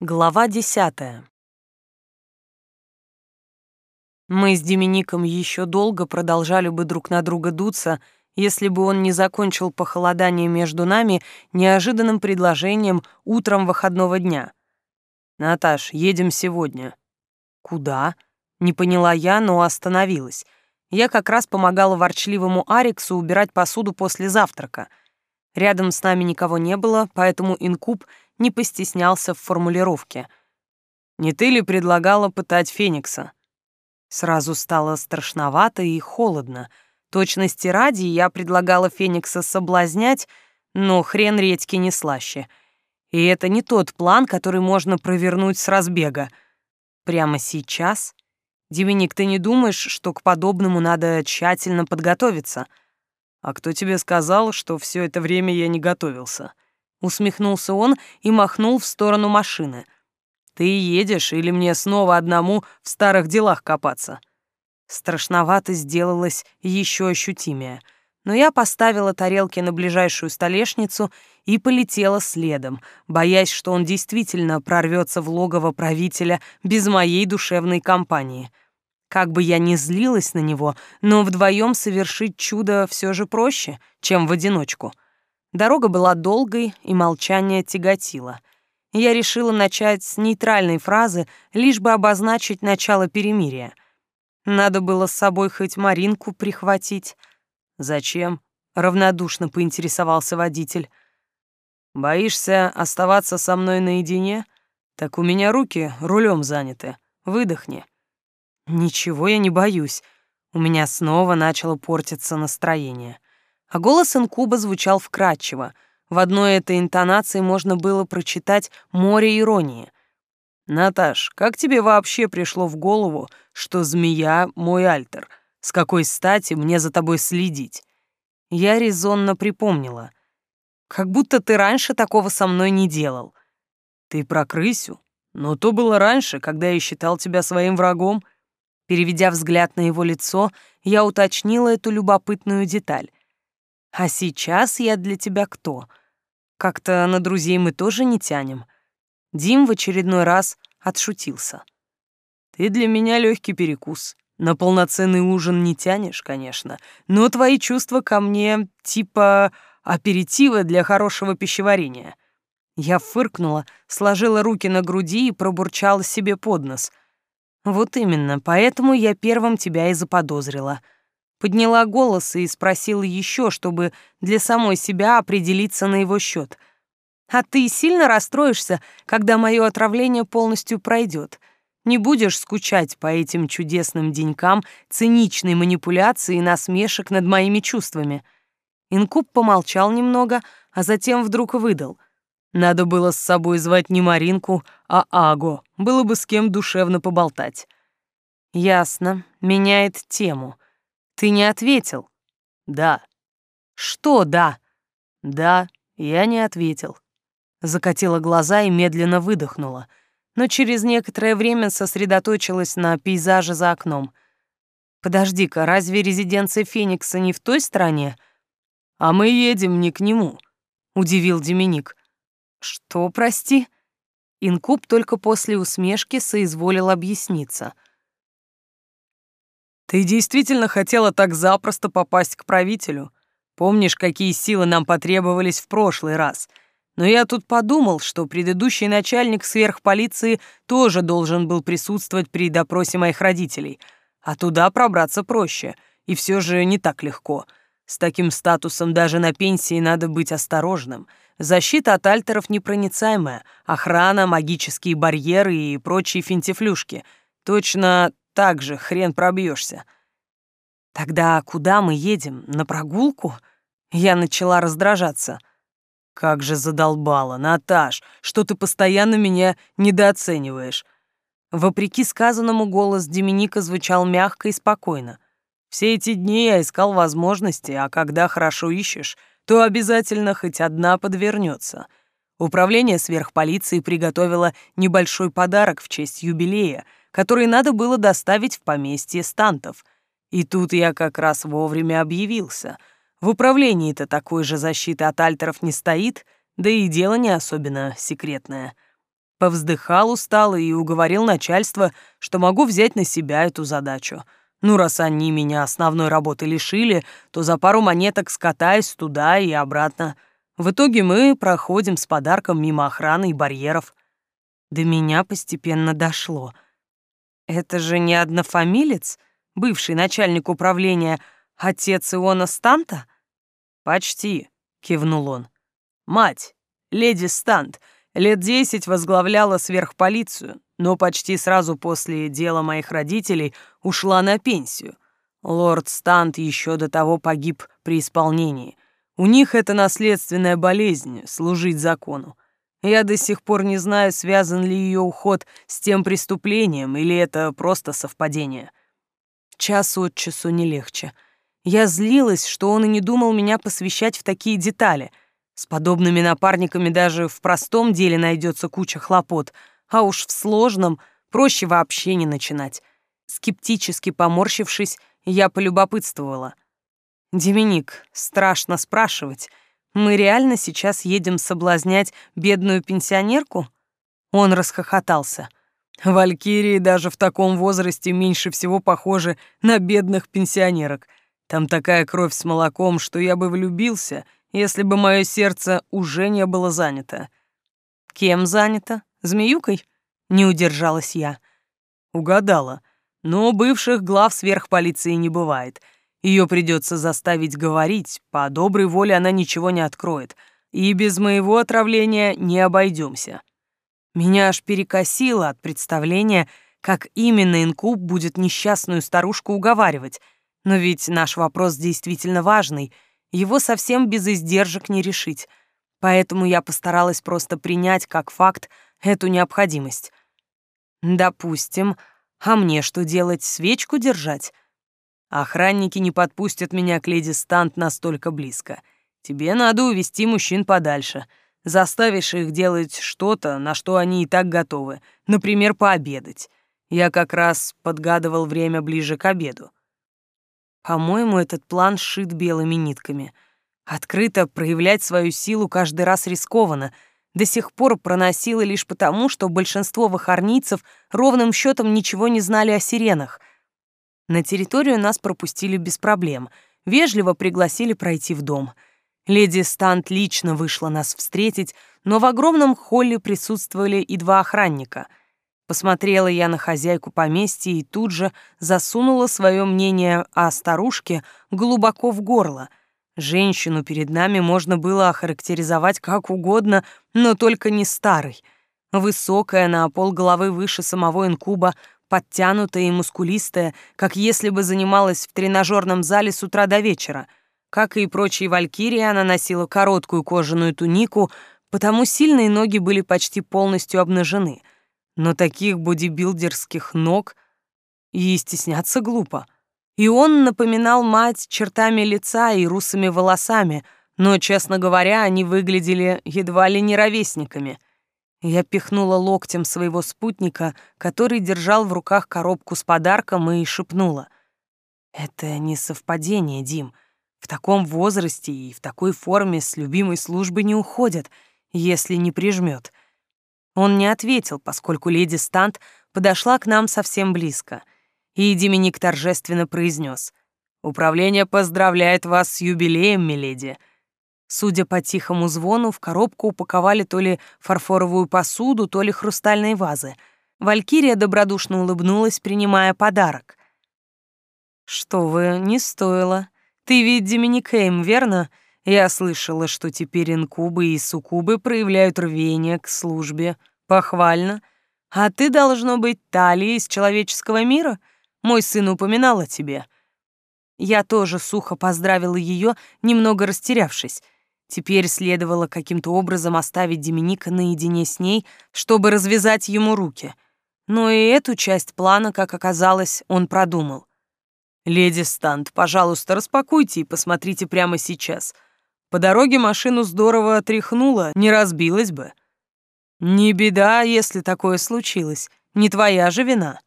Глава десятая. Мы с Демиником еще долго продолжали бы друг на друга дуться, если бы он не закончил похолодание между нами неожиданным предложением утром выходного дня. «Наташ, едем сегодня». «Куда?» — не поняла я, но остановилась. Я как раз помогала ворчливому Ариксу убирать посуду после завтрака. Рядом с нами никого не было, поэтому инкуб — не постеснялся в формулировке. «Не ты ли предлагала пытать Феникса?» Сразу стало страшновато и холодно. Точности ради я предлагала Феникса соблазнять, но хрен редьки не слаще. И это не тот план, который можно провернуть с разбега. Прямо сейчас? Деминик, ты не думаешь, что к подобному надо тщательно подготовиться? А кто тебе сказал, что все это время я не готовился?» Усмехнулся он и махнул в сторону машины. «Ты едешь или мне снова одному в старых делах копаться?» Страшновато сделалось еще ощутимее, но я поставила тарелки на ближайшую столешницу и полетела следом, боясь, что он действительно прорвется в логово правителя без моей душевной компании. Как бы я ни злилась на него, но вдвоем совершить чудо все же проще, чем в одиночку — Дорога была долгой, и молчание тяготило. Я решила начать с нейтральной фразы, лишь бы обозначить начало перемирия. Надо было с собой хоть Маринку прихватить. «Зачем?» — равнодушно поинтересовался водитель. «Боишься оставаться со мной наедине? Так у меня руки рулем заняты. Выдохни». «Ничего я не боюсь». У меня снова начало портиться настроение а голос инкуба звучал вкрадчиво. В одной этой интонации можно было прочитать море иронии. «Наташ, как тебе вообще пришло в голову, что змея — мой альтер? С какой стати мне за тобой следить?» Я резонно припомнила. «Как будто ты раньше такого со мной не делал». «Ты про крысю? Но то было раньше, когда я считал тебя своим врагом». Переведя взгляд на его лицо, я уточнила эту любопытную деталь. А сейчас я для тебя кто? Как-то на друзей мы тоже не тянем. Дим в очередной раз отшутился. Ты для меня легкий перекус. На полноценный ужин не тянешь, конечно, но твои чувства ко мне типа аперитива для хорошего пищеварения. Я фыркнула, сложила руки на груди и пробурчала себе под нос. Вот именно, поэтому я первым тебя и заподозрила — Подняла голос и спросила еще, чтобы для самой себя определиться на его счет. «А ты сильно расстроишься, когда мое отравление полностью пройдет? Не будешь скучать по этим чудесным денькам циничной манипуляции и насмешек над моими чувствами?» Инкуб помолчал немного, а затем вдруг выдал. «Надо было с собой звать не Маринку, а Аго. Было бы с кем душевно поболтать». «Ясно. Меняет тему». Ты не ответил. Да. Что да? Да, я не ответил. Закатила глаза и медленно выдохнула, но через некоторое время сосредоточилась на пейзаже за окном. Подожди-ка, разве резиденция Феникса не в той стороне? А мы едем не к нему, удивил Деминик. Что, прости? Инкуб только после усмешки соизволил объясниться — ты действительно хотела так запросто попасть к правителю? Помнишь, какие силы нам потребовались в прошлый раз? Но я тут подумал, что предыдущий начальник сверхполиции тоже должен был присутствовать при допросе моих родителей, а туда пробраться проще, и все же не так легко. С таким статусом даже на пенсии надо быть осторожным. Защита от альтеров непроницаемая, охрана, магические барьеры и прочие финтифлюшки. Точно так же хрен пробьешься. Тогда куда мы едем? На прогулку? Я начала раздражаться. Как же задолбала, Наташ, что ты постоянно меня недооцениваешь. Вопреки сказанному, голос Деминика звучал мягко и спокойно. Все эти дни я искал возможности, а когда хорошо ищешь, то обязательно хоть одна подвернется. Управление сверхполиции приготовило небольшой подарок в честь юбилея — который надо было доставить в поместье Стантов. И тут я как раз вовремя объявился. В управлении-то такой же защиты от альтеров не стоит, да и дело не особенно секретное. Повздыхал устало и уговорил начальство, что могу взять на себя эту задачу. Ну, раз они меня основной работы лишили, то за пару монеток скатаюсь туда и обратно. В итоге мы проходим с подарком мимо охраны и барьеров. До меня постепенно дошло. Это же не однофамилец, бывший начальник управления, отец Иона Станта? Почти, кивнул он. Мать, леди Стант, лет десять возглавляла сверхполицию, но почти сразу после дела моих родителей ушла на пенсию. Лорд Стант еще до того погиб при исполнении. У них это наследственная болезнь — служить закону. Я до сих пор не знаю, связан ли ее уход с тем преступлением или это просто совпадение. Час от часу не легче. Я злилась, что он и не думал меня посвящать в такие детали. С подобными напарниками даже в простом деле найдется куча хлопот, а уж в сложном проще вообще не начинать. Скептически поморщившись, я полюбопытствовала. «Деминик, страшно спрашивать». Мы реально сейчас едем соблазнять бедную пенсионерку? Он расхохотался. Валькирии даже в таком возрасте меньше всего похожи на бедных пенсионерок. Там такая кровь с молоком, что я бы влюбился, если бы мое сердце уже не было занято. Кем занято? Змеюкой? Не удержалась я. Угадала. Но бывших глав сверхполиции не бывает — ее придется заставить говорить, по доброй воле она ничего не откроет, и без моего отравления не обойдемся. Меня аж перекосило от представления, как именно инкуб будет несчастную старушку уговаривать. Но ведь наш вопрос действительно важный, его совсем без издержек не решить. Поэтому я постаралась просто принять как факт эту необходимость. Допустим, а мне что делать, свечку держать? Охранники не подпустят меня к леди Стант настолько близко. Тебе надо увести мужчин подальше. Заставишь их делать что-то, на что они и так готовы. Например, пообедать. Я как раз подгадывал время ближе к обеду. По-моему, этот план сшит белыми нитками. Открыто проявлять свою силу каждый раз рискованно. До сих пор проносило лишь потому, что большинство вахарницев ровным счетом ничего не знали о сиренах — на территорию нас пропустили без проблем, вежливо пригласили пройти в дом. Леди Стант лично вышла нас встретить, но в огромном холле присутствовали и два охранника. Посмотрела я на хозяйку поместья и тут же засунула свое мнение о старушке глубоко в горло. Женщину перед нами можно было охарактеризовать как угодно, но только не старой. Высокая, на пол головы выше самого инкуба, подтянутая и мускулистая, как если бы занималась в тренажерном зале с утра до вечера. Как и прочие валькирии, она носила короткую кожаную тунику, потому сильные ноги были почти полностью обнажены. Но таких бодибилдерских ног и стесняться глупо. И он напоминал мать чертами лица и русыми волосами, но, честно говоря, они выглядели едва ли не ровесниками — я пихнула локтем своего спутника, который держал в руках коробку с подарком, и шепнула. «Это не совпадение, Дим. В таком возрасте и в такой форме с любимой службы не уходят, если не прижмет. Он не ответил, поскольку леди Стант подошла к нам совсем близко. И Деминик торжественно произнес: «Управление поздравляет вас с юбилеем, миледи. Судя по тихому звону, в коробку упаковали то ли фарфоровую посуду, то ли хрустальные вазы. Валькирия добродушно улыбнулась, принимая подарок. «Что вы, не стоило. Ты ведь Доминикейм, верно? Я слышала, что теперь инкубы и суккубы проявляют рвение к службе. Похвально. А ты, должно быть, Талия из человеческого мира? Мой сын упоминал о тебе». Я тоже сухо поздравила ее, немного растерявшись. Теперь следовало каким-то образом оставить Деминика наедине с ней, чтобы развязать ему руки. Но и эту часть плана, как оказалось, он продумал. «Леди Стант, пожалуйста, распакуйте и посмотрите прямо сейчас. По дороге машину здорово отряхнуло, не разбилась бы». «Не беда, если такое случилось. Не твоя же вина».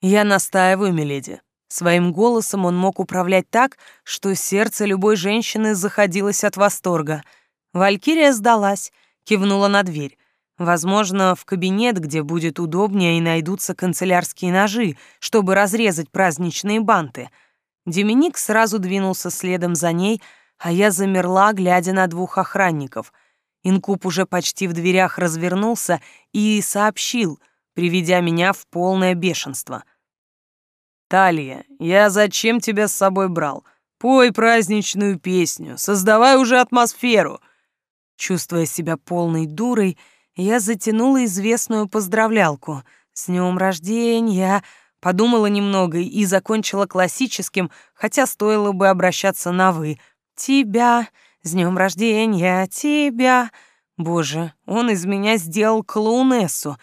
«Я настаиваю, миледи. Своим голосом он мог управлять так, что сердце любой женщины заходилось от восторга. Валькирия сдалась, кивнула на дверь. Возможно, в кабинет, где будет удобнее, и найдутся канцелярские ножи, чтобы разрезать праздничные банты. Деминик сразу двинулся следом за ней, а я замерла, глядя на двух охранников. Инкуб уже почти в дверях развернулся и сообщил, приведя меня в полное бешенство. «Талия, я зачем тебя с собой брал? Пой праздничную песню, создавай уже атмосферу!» Чувствуя себя полной дурой, я затянула известную поздравлялку. «С днем рождения!» Подумала немного и закончила классическим, хотя стоило бы обращаться на «вы». «Тебя! С днем рождения! Тебя!» Боже, он из меня сделал клоунессу.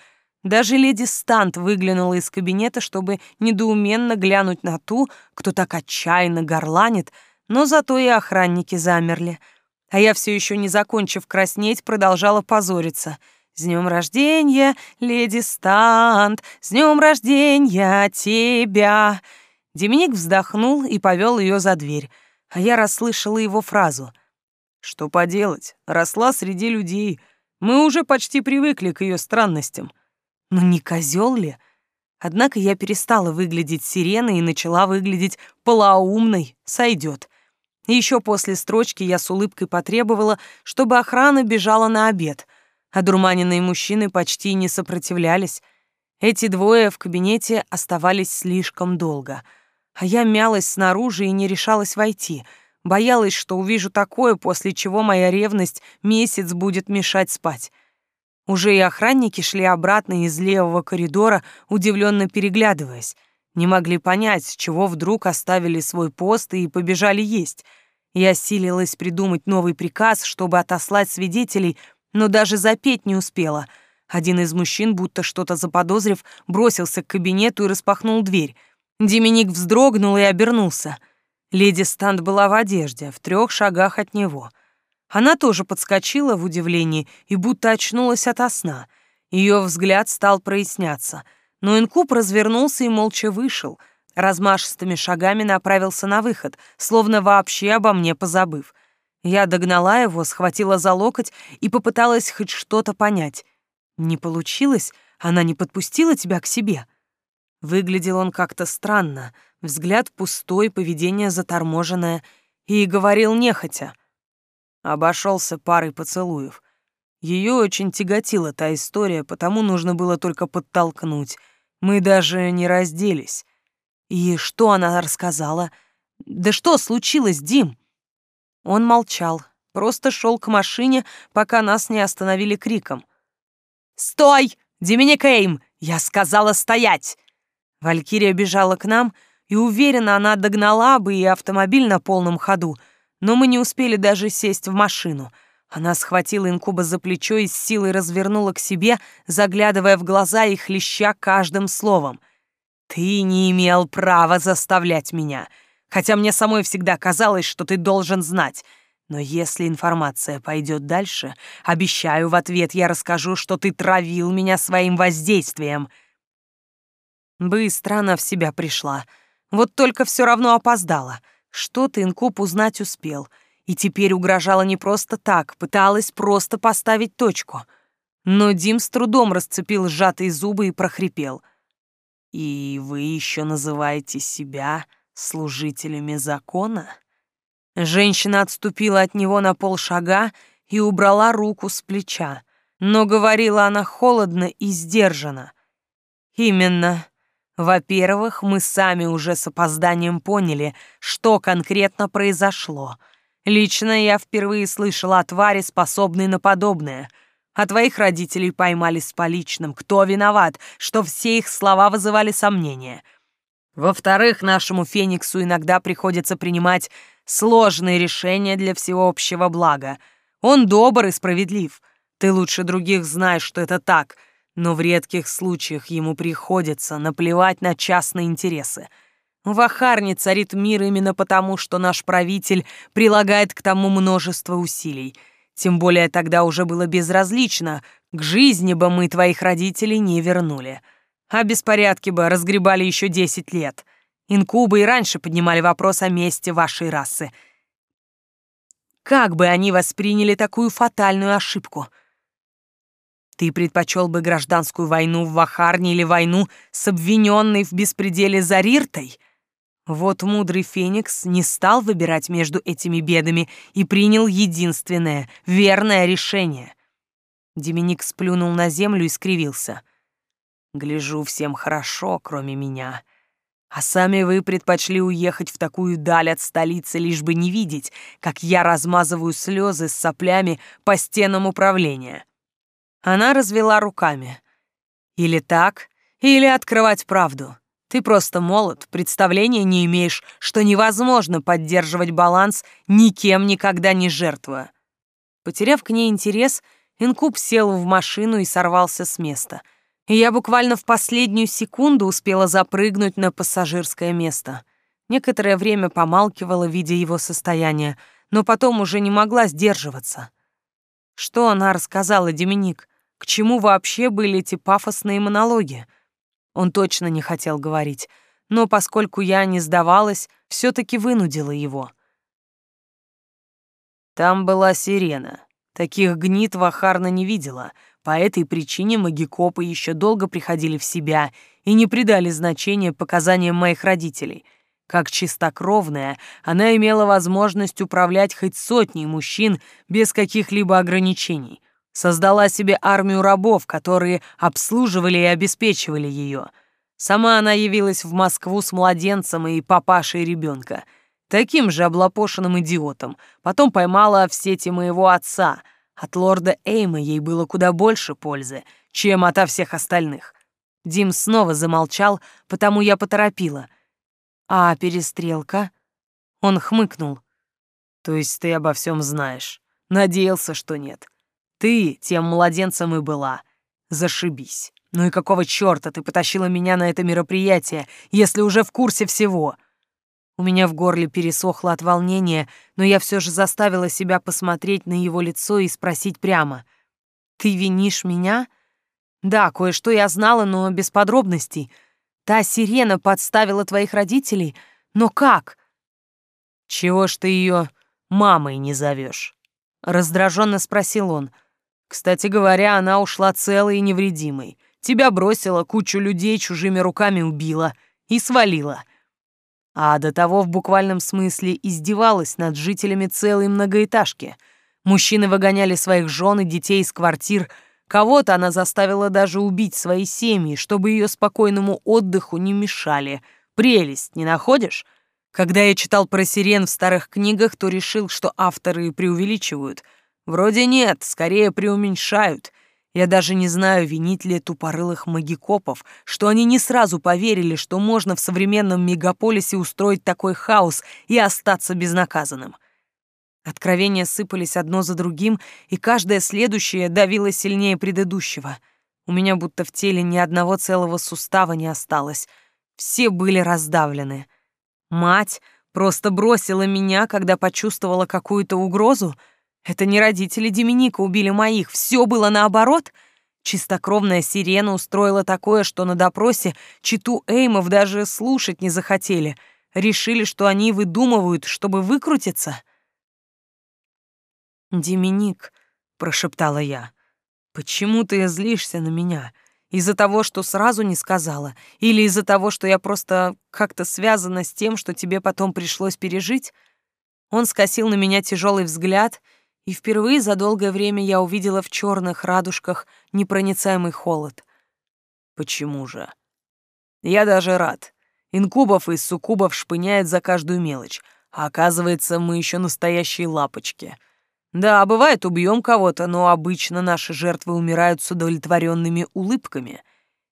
Даже леди Стант выглянула из кабинета, чтобы недоуменно глянуть на ту, кто так отчаянно горланит, но зато и охранники замерли. А я все еще не закончив краснеть, продолжала позориться — с днем рождения, леди Стант! С днем рождения тебя!» Деминик вздохнул и повел ее за дверь, а я расслышала его фразу. «Что поделать? Росла среди людей. Мы уже почти привыкли к ее странностям. Ну не козел ли?» Однако я перестала выглядеть сиреной и начала выглядеть полоумной. Сойдет. Еще после строчки я с улыбкой потребовала, чтобы охрана бежала на обед — Одурманенные мужчины почти не сопротивлялись. Эти двое в кабинете оставались слишком долго. А я мялась снаружи и не решалась войти. Боялась, что увижу такое, после чего моя ревность месяц будет мешать спать. Уже и охранники шли обратно из левого коридора, удивленно переглядываясь. Не могли понять, чего вдруг оставили свой пост и побежали есть. Я силилась придумать новый приказ, чтобы отослать свидетелей, но даже запеть не успела. Один из мужчин, будто что-то заподозрив, бросился к кабинету и распахнул дверь. Деминик вздрогнул и обернулся. Леди Станд была в одежде, в трех шагах от него. Она тоже подскочила в удивлении и будто очнулась ото сна. Ее взгляд стал проясняться, но инкуб развернулся и молча вышел, размашистыми шагами направился на выход, словно вообще обо мне позабыв — я догнала его, схватила за локоть и попыталась хоть что-то понять. Не получилось, она не подпустила тебя к себе. Выглядел он как-то странно, взгляд пустой, поведение заторможенное, и говорил нехотя. Обошелся парой поцелуев. Ее очень тяготила та история, потому нужно было только подтолкнуть. Мы даже не разделись. И что она рассказала? Да что случилось, Дим? Он молчал, просто шел к машине, пока нас не остановили криком. «Стой! Деминикейм! Я сказала стоять!» Валькирия бежала к нам, и уверена, она догнала бы и автомобиль на полном ходу, но мы не успели даже сесть в машину. Она схватила инкуба за плечо и с силой развернула к себе, заглядывая в глаза и хлеща каждым словом. «Ты не имел права заставлять меня хотя мне самой всегда казалось, что ты должен знать. Но если информация пойдет дальше, обещаю, в ответ я расскажу, что ты травил меня своим воздействием». Быстро она в себя пришла. Вот только все равно опоздала. Что-то инкуб узнать успел. И теперь угрожала не просто так, пыталась просто поставить точку. Но Дим с трудом расцепил сжатые зубы и прохрипел. «И вы еще называете себя служителями закона? Женщина отступила от него на полшага и убрала руку с плеча, но говорила она холодно и сдержанно. Именно. Во-первых, мы сами уже с опозданием поняли, что конкретно произошло. Лично я впервые слышала о твари, способной на подобное. А твоих родителей поймали с поличным. Кто виноват, что все их слова вызывали сомнения — во-вторых, нашему Фениксу иногда приходится принимать сложные решения для всеобщего блага. Он добр и справедлив. Ты лучше других знаешь, что это так, но в редких случаях ему приходится наплевать на частные интересы. В Ахарне царит мир именно потому, что наш правитель прилагает к тому множество усилий. Тем более тогда уже было безразлично, к жизни бы мы твоих родителей не вернули а беспорядки бы разгребали еще десять лет. Инкубы и раньше поднимали вопрос о месте вашей расы. Как бы они восприняли такую фатальную ошибку? Ты предпочел бы гражданскую войну в Вахарне или войну с обвиненной в беспределе Зариртой? Вот мудрый Феникс не стал выбирать между этими бедами и принял единственное, верное решение. Деминик сплюнул на землю и скривился. «Гляжу всем хорошо, кроме меня. А сами вы предпочли уехать в такую даль от столицы, лишь бы не видеть, как я размазываю слезы с соплями по стенам управления». Она развела руками. «Или так, или открывать правду. Ты просто молод, представления не имеешь, что невозможно поддерживать баланс, никем никогда не жертвуя». Потеряв к ней интерес, Инкуб сел в машину и сорвался с места. И я буквально в последнюю секунду успела запрыгнуть на пассажирское место. Некоторое время помалкивала, видя его состояние, но потом уже не могла сдерживаться. Что она рассказала, Деминик? К чему вообще были эти пафосные монологи? Он точно не хотел говорить, но поскольку я не сдавалась, все таки вынудила его. Там была сирена. Таких гнид Вахарна не видела. По этой причине магикопы еще долго приходили в себя и не придали значения показаниям моих родителей. Как чистокровная, она имела возможность управлять хоть сотней мужчин без каких-либо ограничений создала себе армию рабов, которые обслуживали и обеспечивали ее. Сама она явилась в Москву с младенцем и папашей ребенка, таким же облапошенным идиотом. Потом поймала в сети моего отца. От лорда Эйма ей было куда больше пользы, чем ото всех остальных. Дим снова замолчал, потому я поторопила. «А перестрелка?» Он хмыкнул. «То есть ты обо всем знаешь? Надеялся, что нет. Ты тем младенцем и была. Зашибись. Ну и какого чёрта ты потащила меня на это мероприятие, если уже в курсе всего? У меня в горле пересохло от волнения, но я все же заставила себя посмотреть на его лицо и спросить прямо. «Ты винишь меня?» «Да, кое-что я знала, но без подробностей. Та сирена подставила твоих родителей, но как?» «Чего ж ты ее мамой не зовешь?» Раздраженно спросил он. Кстати говоря, она ушла целой и невредимой. Тебя бросила, кучу людей чужими руками убила и свалила. А до того в буквальном смысле издевалась над жителями целой многоэтажки. Мужчины выгоняли своих жен и детей из квартир. Кого-то она заставила даже убить свои семьи, чтобы ее спокойному отдыху не мешали. Прелесть, не находишь? Когда я читал про сирен в старых книгах, то решил, что авторы преувеличивают — Вроде нет, скорее преуменьшают. Я даже не знаю, винить ли тупорылых магикопов, что они не сразу поверили, что можно в современном мегаполисе устроить такой хаос и остаться безнаказанным. Откровения сыпались одно за другим, и каждое следующее давило сильнее предыдущего. У меня будто в теле ни одного целого сустава не осталось. Все были раздавлены. Мать просто бросила меня, когда почувствовала какую-то угрозу — это не родители Деминика убили моих, все было наоборот. Чистокровная сирена устроила такое, что на допросе читу Эймов даже слушать не захотели. Решили, что они выдумывают, чтобы выкрутиться. «Деминик», — прошептала я, — «почему ты злишься на меня? Из-за того, что сразу не сказала? Или из-за того, что я просто как-то связана с тем, что тебе потом пришлось пережить?» Он скосил на меня тяжелый взгляд — и впервые за долгое время я увидела в черных радужках непроницаемый холод. Почему же? Я даже рад. Инкубов и суккубов шпыняет за каждую мелочь, а оказывается, мы еще настоящие лапочки. Да, бывает, убьем кого-то, но обычно наши жертвы умирают с удовлетворенными улыбками.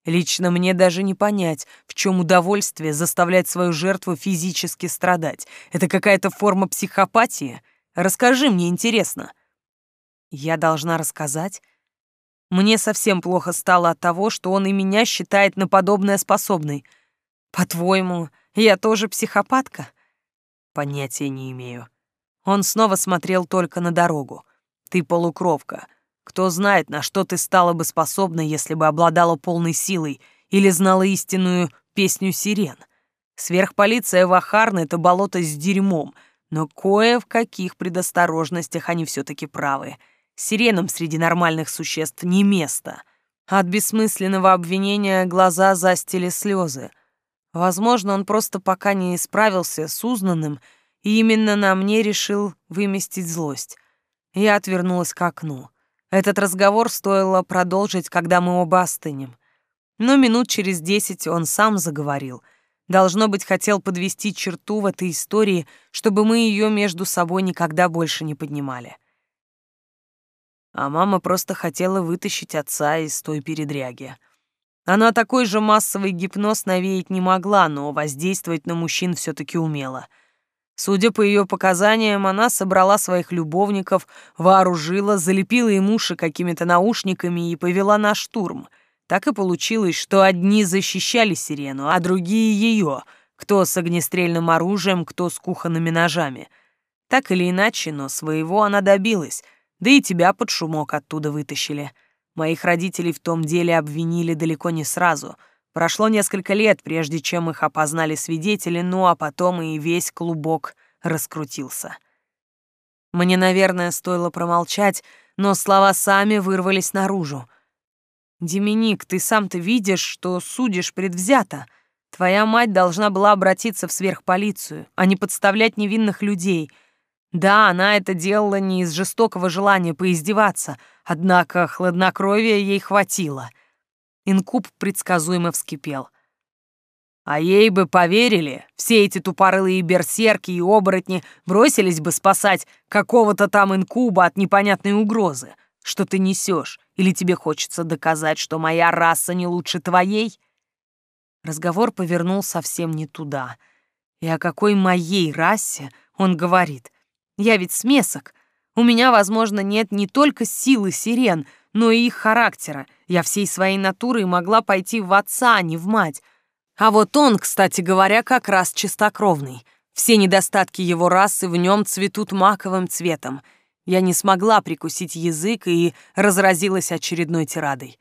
Лично мне даже не понять, в чем удовольствие заставлять свою жертву физически страдать. Это какая-то форма психопатии — Расскажи мне, интересно». Я должна рассказать? Мне совсем плохо стало от того, что он и меня считает на подобное способной. По-твоему, я тоже психопатка? Понятия не имею. Он снова смотрел только на дорогу. Ты полукровка. Кто знает, на что ты стала бы способна, если бы обладала полной силой или знала истинную песню сирен. Сверхполиция Вахарна — это болото с дерьмом — но кое в каких предосторожностях они все-таки правы. Сиренам среди нормальных существ не место. От бессмысленного обвинения глаза застили слезы. Возможно, он просто пока не справился с узнанным, и именно на мне решил выместить злость. Я отвернулась к окну. Этот разговор стоило продолжить, когда мы оба остынем. Но минут через десять он сам заговорил. Должно быть, хотел подвести черту в этой истории, чтобы мы ее между собой никогда больше не поднимали. А мама просто хотела вытащить отца из той передряги. Она такой же массовый гипноз навеять не могла, но воздействовать на мужчин все таки умела — Судя по ее показаниям, она собрала своих любовников, вооружила, залепила им уши какими-то наушниками и повела на штурм. Так и получилось, что одни защищали сирену, а другие ее, кто с огнестрельным оружием, кто с кухонными ножами. Так или иначе, но своего она добилась, да и тебя под шумок оттуда вытащили. Моих родителей в том деле обвинили далеко не сразу — Прошло несколько лет, прежде чем их опознали свидетели, ну а потом и весь клубок раскрутился. Мне, наверное, стоило промолчать, но слова сами вырвались наружу. «Деминик, ты сам-то видишь, что судишь предвзято. Твоя мать должна была обратиться в сверхполицию, а не подставлять невинных людей. Да, она это делала не из жестокого желания поиздеваться, однако хладнокровия ей хватило». Инкуб предсказуемо вскипел. А ей бы поверили, все эти тупорылые берсерки и оборотни бросились бы спасать какого-то там инкуба от непонятной угрозы. Что ты несешь? Или тебе хочется доказать, что моя раса не лучше твоей? Разговор повернул совсем не туда. И о какой моей расе он говорит? Я ведь смесок. У меня, возможно, нет не только силы сирен, но и их характера. Я всей своей натурой могла пойти в отца, а не в мать. А вот он, кстати говоря, как раз чистокровный. Все недостатки его расы в нем цветут маковым цветом. Я не смогла прикусить язык и разразилась очередной тирадой.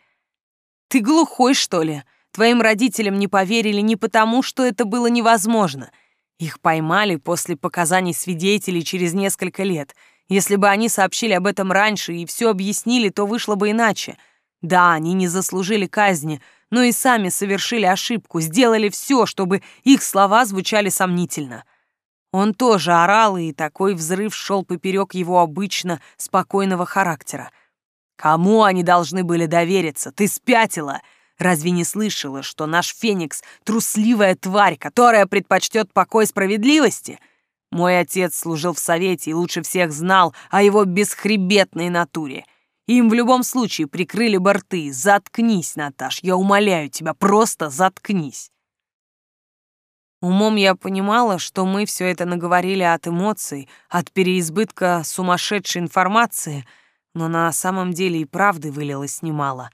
«Ты глухой, что ли? Твоим родителям не поверили не потому, что это было невозможно. Их поймали после показаний свидетелей через несколько лет — если бы они сообщили об этом раньше и все объяснили, то вышло бы иначе. Да, они не заслужили казни, но и сами совершили ошибку, сделали все, чтобы их слова звучали сомнительно. Он тоже орал, и такой взрыв шел поперек его обычно спокойного характера. Кому они должны были довериться? Ты спятила! Разве не слышала, что наш Феникс — трусливая тварь, которая предпочтет покой справедливости — мой отец служил в Совете и лучше всех знал о его бесхребетной натуре. Им в любом случае прикрыли борты. Заткнись, Наташ, я умоляю тебя, просто заткнись. Умом я понимала, что мы все это наговорили от эмоций, от переизбытка сумасшедшей информации, но на самом деле и правды вылилось немало.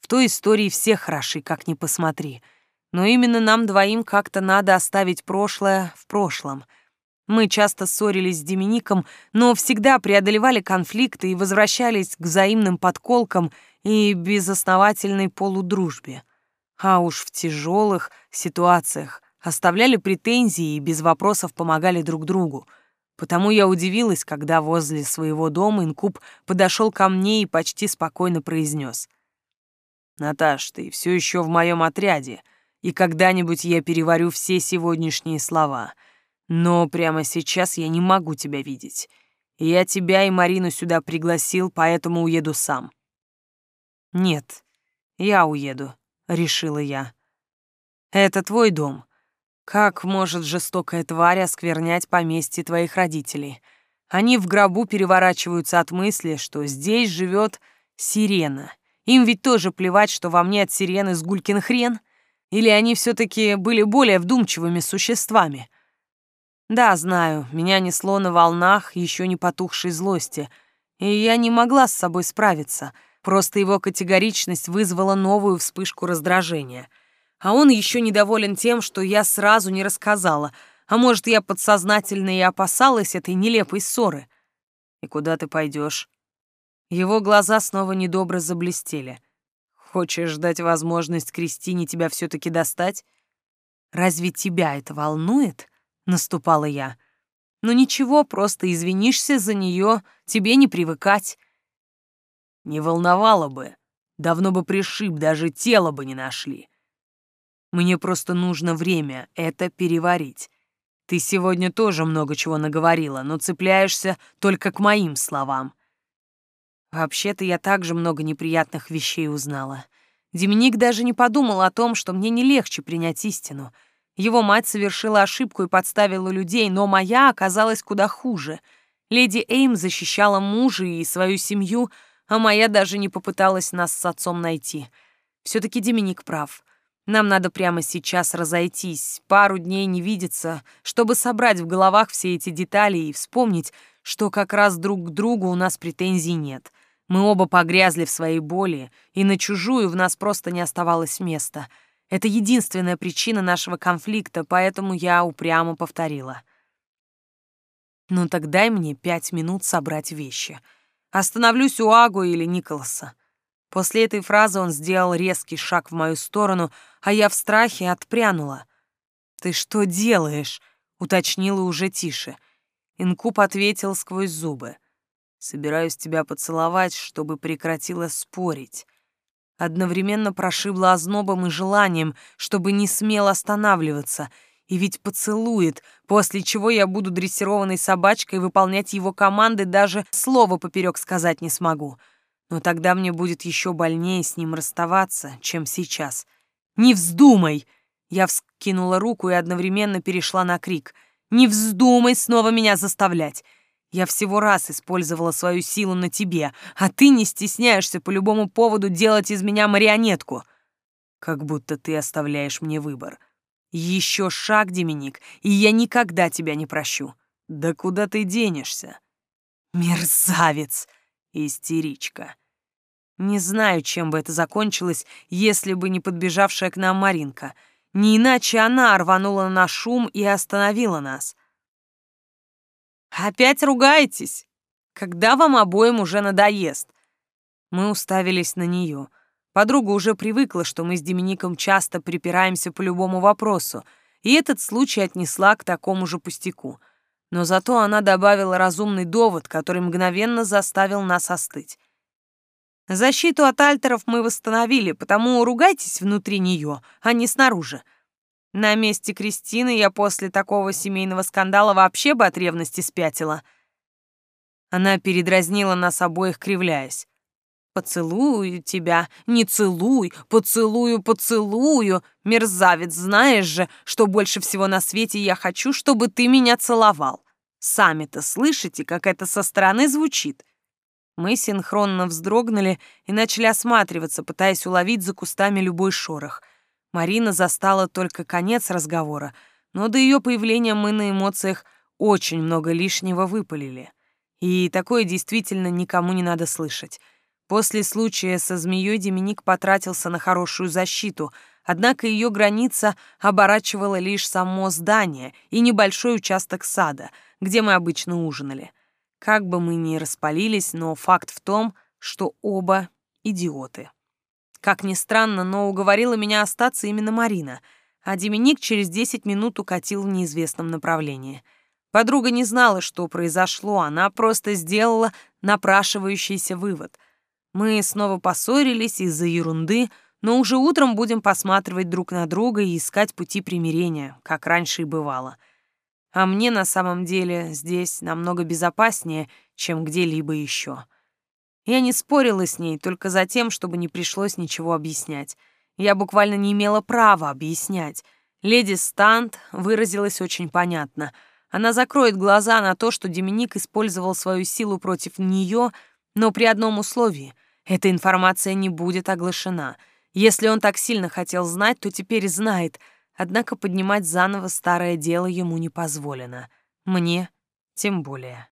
В той истории все хороши, как ни посмотри. Но именно нам двоим как-то надо оставить прошлое в прошлом — мы часто ссорились с Демиником, но всегда преодолевали конфликты и возвращались к взаимным подколкам и безосновательной полудружбе. А уж в тяжелых ситуациях оставляли претензии и без вопросов помогали друг другу. Потому я удивилась, когда возле своего дома инкуб подошел ко мне и почти спокойно произнес. «Наташ, ты все еще в моем отряде, и когда-нибудь я переварю все сегодняшние слова». Но прямо сейчас я не могу тебя видеть. Я тебя и Марину сюда пригласил, поэтому уеду сам. Нет, я уеду, решила я. Это твой дом. Как может жестокая тварь осквернять поместье твоих родителей? Они в гробу переворачиваются от мысли, что здесь живет сирена. Им ведь тоже плевать, что во мне от сирены сгулькин хрен. Или они все-таки были более вдумчивыми существами? Да, знаю, меня несло на волнах еще не потухшей злости, и я не могла с собой справиться, просто его категоричность вызвала новую вспышку раздражения. А он еще недоволен тем, что я сразу не рассказала, а может, я подсознательно и опасалась этой нелепой ссоры. И куда ты пойдешь? Его глаза снова недобро заблестели. Хочешь дать возможность Кристине тебя все-таки достать? Разве тебя это волнует? наступала я. «Ну ничего, просто извинишься за нее, тебе не привыкать». Не волновало бы. Давно бы пришиб, даже тело бы не нашли. Мне просто нужно время это переварить. Ты сегодня тоже много чего наговорила, но цепляешься только к моим словам. Вообще-то я также много неприятных вещей узнала. Деминик даже не подумал о том, что мне не легче принять истину. Его мать совершила ошибку и подставила людей, но моя оказалась куда хуже. Леди Эйм защищала мужа и свою семью, а моя даже не попыталась нас с отцом найти. Все-таки Деминик прав. Нам надо прямо сейчас разойтись, пару дней не видеться, чтобы собрать в головах все эти детали и вспомнить, что как раз друг к другу у нас претензий нет. Мы оба погрязли в своей боли, и на чужую в нас просто не оставалось места. Это единственная причина нашего конфликта, поэтому я упрямо повторила. «Ну так дай мне пять минут собрать вещи. Остановлюсь у Агу или Николаса. После этой фразы он сделал резкий шаг в мою сторону, а я в страхе отпрянула. «Ты что делаешь?» — уточнила уже тише. Инкуб ответил сквозь зубы. «Собираюсь тебя поцеловать, чтобы прекратила спорить». Одновременно прошибла ознобом и желанием, чтобы не смел останавливаться. И ведь поцелует, после чего я буду дрессированной собачкой выполнять его команды, даже слова поперек сказать не смогу. — но тогда мне будет еще больнее с ним расставаться, чем сейчас. «Не вздумай!» Я вскинула руку и одновременно перешла на крик. «Не вздумай снова меня заставлять! Я всего раз использовала свою силу на тебе, а ты не стесняешься по любому поводу делать из меня марионетку. Как будто ты оставляешь мне выбор. Еще шаг, Деминик, и я никогда тебя не прощу. Да куда ты денешься?» «Мерзавец!» «Истеричка!» Не знаю, чем бы это закончилось, если бы не подбежавшая к нам Маринка. Не иначе она рванула на шум и остановила нас. «Опять ругаетесь? Когда вам обоим уже надоест?» Мы уставились на нее. Подруга уже привыкла, что мы с Демиником часто припираемся по любому вопросу, и этот случай отнесла к такому же пустяку. Но зато она добавила разумный довод, который мгновенно заставил нас остыть. Защиту от альтеров мы восстановили, потому ругайтесь внутри нее, а не снаружи. На месте Кристины я после такого семейного скандала вообще бы от ревности спятила. Она передразнила нас обоих, кривляясь. «Поцелую тебя, не целуй, поцелую, поцелую. Мерзавец, знаешь же, что больше всего на свете я хочу, чтобы ты меня целовал. Сами-то слышите, как это со стороны звучит?» Мы синхронно вздрогнули и начали осматриваться, пытаясь уловить за кустами любой шорох. Марина застала только конец разговора, но до ее появления мы на эмоциях очень много лишнего выпалили. И такое действительно никому не надо слышать. После случая со змеей Деминик потратился на хорошую защиту, однако ее граница оборачивала лишь само здание и небольшой участок сада, где мы обычно ужинали — как бы мы ни распалились, но факт в том, что оба идиоты. Как ни странно, но уговорила меня остаться именно Марина, а Деминик через 10 минут укатил в неизвестном направлении. Подруга не знала, что произошло, она просто сделала напрашивающийся вывод. Мы снова поссорились из-за ерунды, но уже утром будем посматривать друг на друга и искать пути примирения, как раньше и бывало — а мне на самом деле здесь намного безопаснее, чем где-либо еще. Я не спорила с ней только за тем, чтобы не пришлось ничего объяснять. Я буквально не имела права объяснять. Леди Стант выразилась очень понятно. Она закроет глаза на то, что Деминик использовал свою силу против нее, но при одном условии — эта информация не будет оглашена. Если он так сильно хотел знать, то теперь знает — Однако поднимать заново старое дело ему не позволено. Мне тем более.